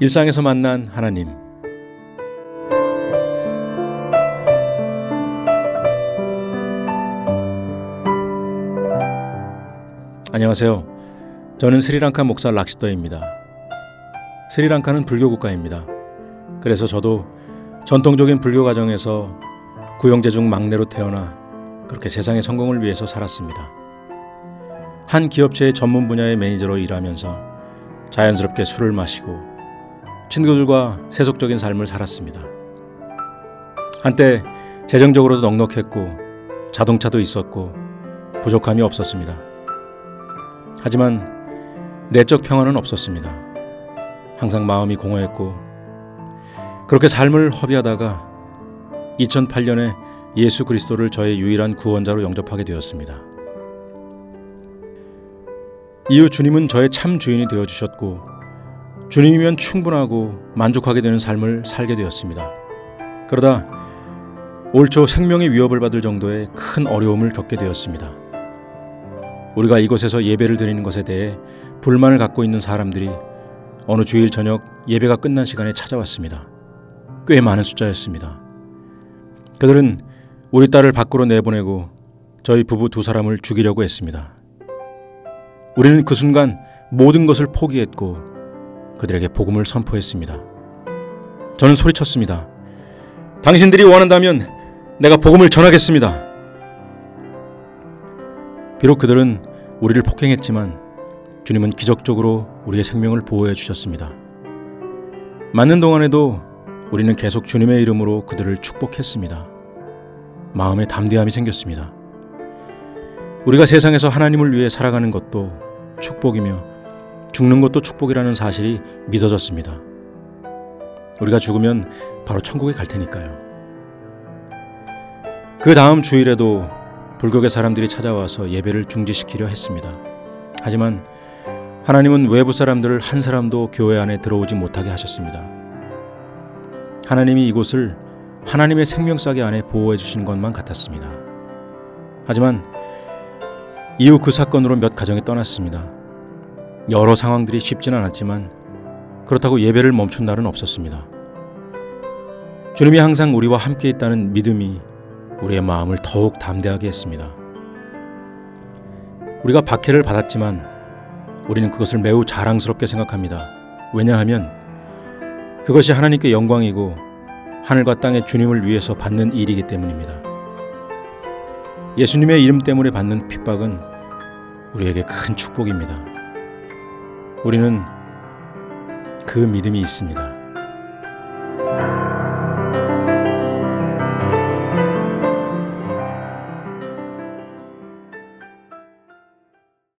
일상에서 만난 하나님. 안녕하세요. 저는 스리랑카 목사 락시더입니다. 스리랑카는 불교 국가입니다. 그래서 저도 전통적인 불교 가정에서 구형제 중 막내로 태어나 그렇게 세상의 성공을 위해서 살았습니다. 한 기업체의 전문 분야의 매니저로 일하면서 자연스럽게 술을 마시고 친구들과 세속적인 삶을 살았습니다. 한때 재정적으로도 넉넉했고 자동차도 있었고 부족함이 없었습니다. 하지만 내적 평안은 없었습니다. 항상 마음이 공허했고 그렇게 삶을 허비하다가 2008년에 예수 그리스도를 저의 유일한 구원자로 영접하게 되었습니다. 이후 주님은 저의 참 주인이 되어 주셨고 주님이면 충분하고 만족하게 되는 삶을 살게 되었습니다. 그러다 올 초 생명의 위협을 받을 정도의 큰 어려움을 겪게 되었습니다. 우리가 이곳에서 예배를 드리는 것에 대해 불만을 갖고 있는 사람들이 어느 주일 저녁 예배가 끝난 시간에 찾아왔습니다. 꽤 많은 숫자였습니다. 그들은 우리 딸을 밖으로 내보내고 저희 부부 두 사람을 죽이려고 했습니다. 우리는 그 순간 모든 것을 포기했고 그들에게 복음을 선포했습니다. 저는 소리쳤습니다. 당신들이 원한다면 내가 복음을 전하겠습니다. 비록 그들은 우리를 폭행했지만 주님은 기적적으로 우리의 생명을 보호해 주셨습니다. 맞는 동안에도 우리는 계속 주님의 이름으로 그들을 축복했습니다. 마음에 담대함이 생겼습니다. 우리가 세상에서 하나님을 위해 살아가는 것도 축복이며 죽는 것도 축복이라는 사실이 믿어졌습니다. 우리가 죽으면 바로 천국에 갈 테니까요. 그 다음 주일에도 불교계 사람들이 찾아와서 예배를 중지시키려 했습니다. 하지만 하나님은 외부 사람들을 한 사람도 교회 안에 들어오지 못하게 하셨습니다. 하나님이 이곳을 하나님의 생명싸개 안에 보호해 주신 것만 같았습니다. 하지만 이후 그 사건으로 몇 가정이 떠났습니다. 여러 상황들이 쉽진 않았지만 그렇다고 예배를 멈춘 날은 없었습니다. 주님이 항상 우리와 함께 있다는 믿음이 우리의 마음을 더욱 담대하게 했습니다. 우리가 박해를 받았지만 우리는 그것을 매우 자랑스럽게 생각합니다. 왜냐하면 그것이 하나님께 영광이고 하늘과 땅의 주님을 위해서 받는 일이기 때문입니다. 예수님의 이름 때문에 받는 핍박은 우리에게 큰 축복입니다. 우리는 그 믿음이 있습니다.